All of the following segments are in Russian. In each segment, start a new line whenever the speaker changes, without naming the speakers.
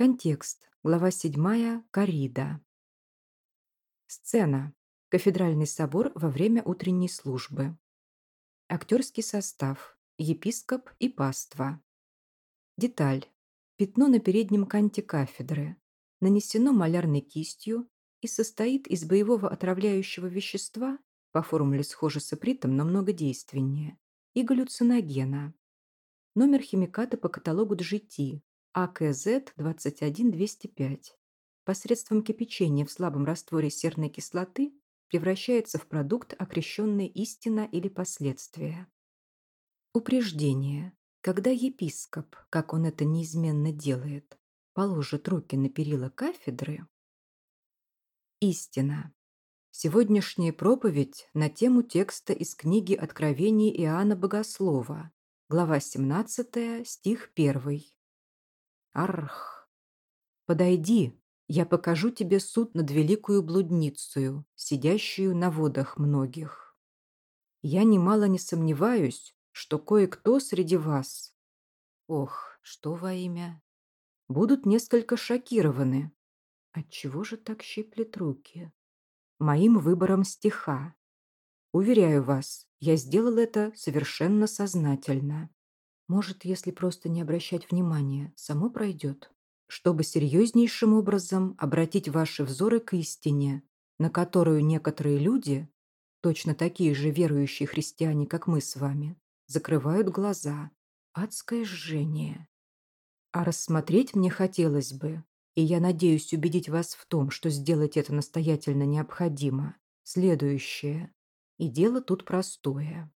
Контекст. Глава 7. Корида. Сцена. Кафедральный собор во время утренней службы. Актерский состав. Епископ и паства. Деталь. Пятно на переднем канте кафедры. Нанесено малярной кистью и состоит из боевого отравляющего вещества, по формуле схоже с ипритом, но много действеннее, и галлюциногена. Номер химиката по каталогу GT АКЗ-21205. Посредством кипячения в слабом растворе серной кислоты превращается в продукт, окрещенный истина или последствия. Упреждение. Когда епископ, как он это неизменно делает, положит руки на перила кафедры, Истина. Сегодняшняя проповедь на тему текста из книги Откровений Иоанна Богослова, глава 17, стих 1. Арх. Подойди, я покажу тебе суд над великую блудницею, сидящую на водах многих. Я немало не сомневаюсь, что кое-кто среди вас, ох, что во имя, будут несколько шокированы. Отчего же так щиплет руки? Моим выбором стиха. Уверяю вас, я сделал это совершенно сознательно. Может, если просто не обращать внимания, само пройдет. Чтобы серьезнейшим образом обратить ваши взоры к истине, на которую некоторые люди, точно такие же верующие христиане, как мы с вами, закрывают глаза. Адское жжение. А рассмотреть мне хотелось бы, и я надеюсь убедить вас в том, что сделать это настоятельно необходимо, следующее. И дело тут простое.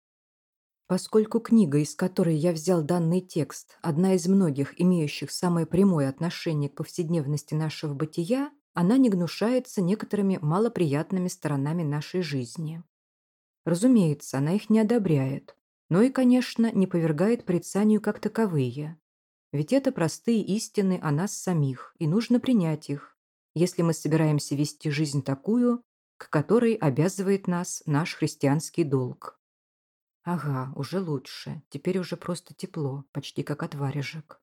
Поскольку книга, из которой я взял данный текст, одна из многих, имеющих самое прямое отношение к повседневности нашего бытия, она не гнушается некоторыми малоприятными сторонами нашей жизни. Разумеется, она их не одобряет, но и, конечно, не повергает порицанию как таковые. Ведь это простые истины о нас самих, и нужно принять их, если мы собираемся вести жизнь такую, к которой обязывает нас наш христианский долг. Ага, уже лучше. Теперь уже просто тепло, почти как от варежек.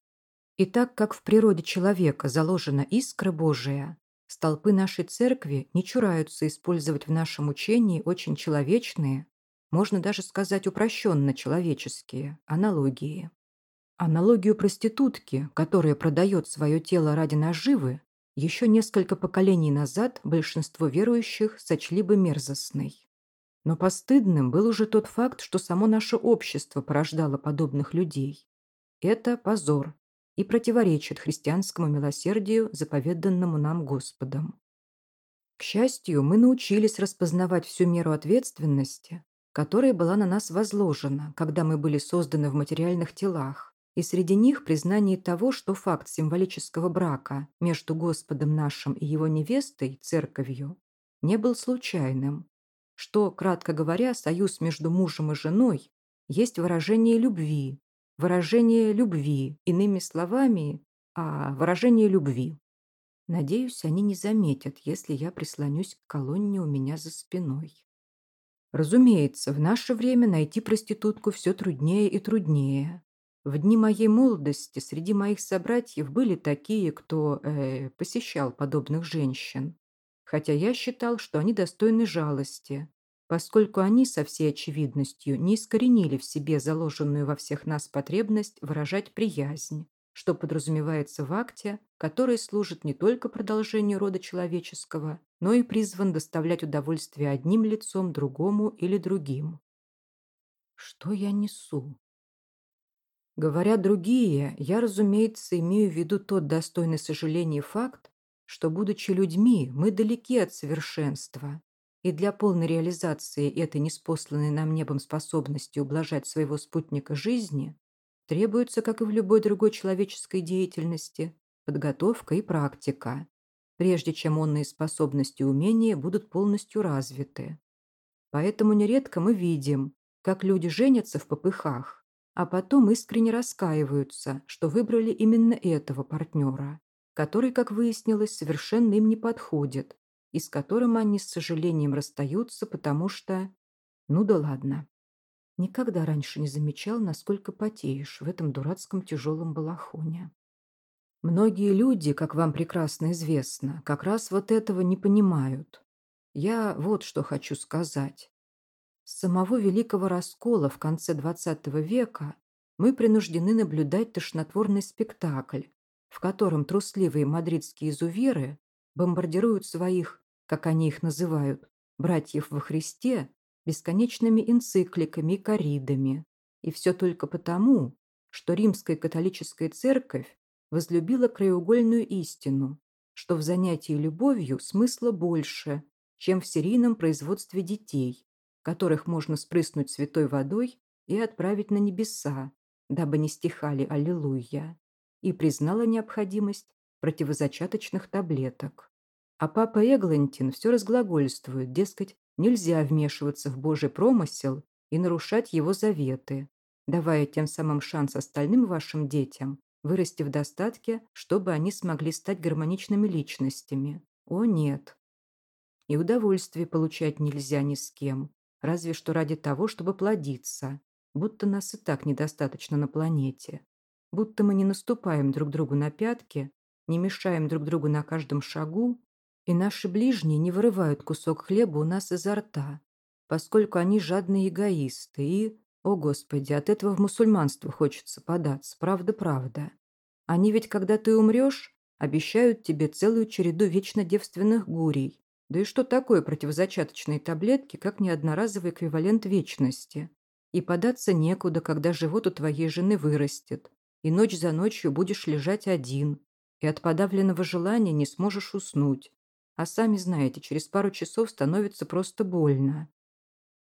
И так как в природе человека заложена искра Божия, столпы нашей церкви не чураются использовать в нашем учении очень человечные, можно даже сказать упрощенно человеческие, аналогии. Аналогию проститутки, которая продает свое тело ради наживы, еще несколько поколений назад большинство верующих сочли бы мерзостной. Но постыдным был уже тот факт, что само наше общество порождало подобных людей. Это позор и противоречит христианскому милосердию, заповеданному нам Господом. К счастью, мы научились распознавать всю меру ответственности, которая была на нас возложена, когда мы были созданы в материальных телах, и среди них признание того, что факт символического брака между Господом нашим и его невестой, церковью, не был случайным, что, кратко говоря, союз между мужем и женой есть выражение любви, выражение любви, иными словами, а выражение любви. Надеюсь, они не заметят, если я прислонюсь к колонне у меня за спиной. Разумеется, в наше время найти проститутку все труднее и труднее. В дни моей молодости среди моих собратьев были такие, кто э, посещал подобных женщин хотя я считал, что они достойны жалости, поскольку они со всей очевидностью не искоренили в себе заложенную во всех нас потребность выражать приязнь, что подразумевается в акте, который служит не только продолжению рода человеческого, но и призван доставлять удовольствие одним лицом другому или другим. Что я несу? Говоря другие, я, разумеется, имею в виду тот достойный сожаления факт, что, будучи людьми, мы далеки от совершенства, и для полной реализации этой неспосланной нам небом способности ублажать своего спутника жизни требуется, как и в любой другой человеческой деятельности, подготовка и практика, прежде чем онные способности и умения будут полностью развиты. Поэтому нередко мы видим, как люди женятся в попыхах, а потом искренне раскаиваются, что выбрали именно этого партнера который, как выяснилось, совершенно им не подходит, и с которым они с сожалением расстаются, потому что... Ну да ладно. Никогда раньше не замечал, насколько потеешь в этом дурацком тяжелом балахоне. Многие люди, как вам прекрасно известно, как раз вот этого не понимают. Я вот что хочу сказать. С самого Великого Раскола в конце XX века мы принуждены наблюдать тошнотворный спектакль, в котором трусливые мадридские изуверы бомбардируют своих, как они их называют, братьев во Христе бесконечными энцикликами и коридами. И все только потому, что римская католическая церковь возлюбила краеугольную истину, что в занятии любовью смысла больше, чем в серийном производстве детей, которых можно спрыснуть святой водой и отправить на небеса, дабы не стихали «Аллилуйя», и признала необходимость противозачаточных таблеток. А папа Эглантин все разглагольствует, дескать, нельзя вмешиваться в Божий промысел и нарушать его заветы, давая тем самым шанс остальным вашим детям вырасти в достатке, чтобы они смогли стать гармоничными личностями. О нет. И удовольствие получать нельзя ни с кем, разве что ради того, чтобы плодиться, будто нас и так недостаточно на планете, будто мы не наступаем друг другу на пятки, не мешаем друг другу на каждом шагу, и наши ближние не вырывают кусок хлеба у нас изо рта, поскольку они жадные эгоисты и, о господи, от этого в мусульманство хочется податься, правда-правда. Они ведь, когда ты умрешь, обещают тебе целую череду вечно девственных гурий. Да и что такое противозачаточные таблетки, как не одноразовый эквивалент вечности? И податься некуда, когда живот у твоей жены вырастет, и ночь за ночью будешь лежать один, и от подавленного желания не сможешь уснуть. А сами знаете, через пару часов становится просто больно.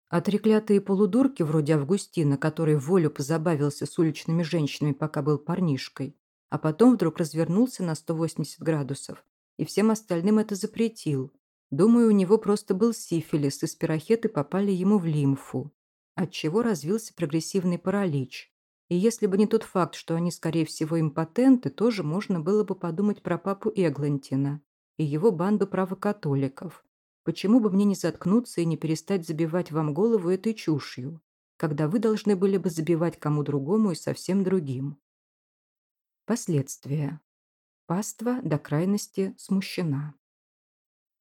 А треклятые полудурки вроде Августина, который волю позабавился с уличными женщинами, пока был парнишкой, а потом вдруг развернулся на 180 градусов и всем остальным это запретил. Думаю, у него просто был сифилис, и спирохеты попали ему в лимфу, отчего развился прогрессивный паралич. И если бы не тот факт, что они, скорее всего, импотенты, тоже можно было бы подумать про папу Эглантина и его банду правокатоликов. Почему бы мне не заткнуться и не перестать забивать вам голову этой чушью, когда вы должны были бы забивать кому другому и совсем другим? Последствия. Паства до крайности смущена.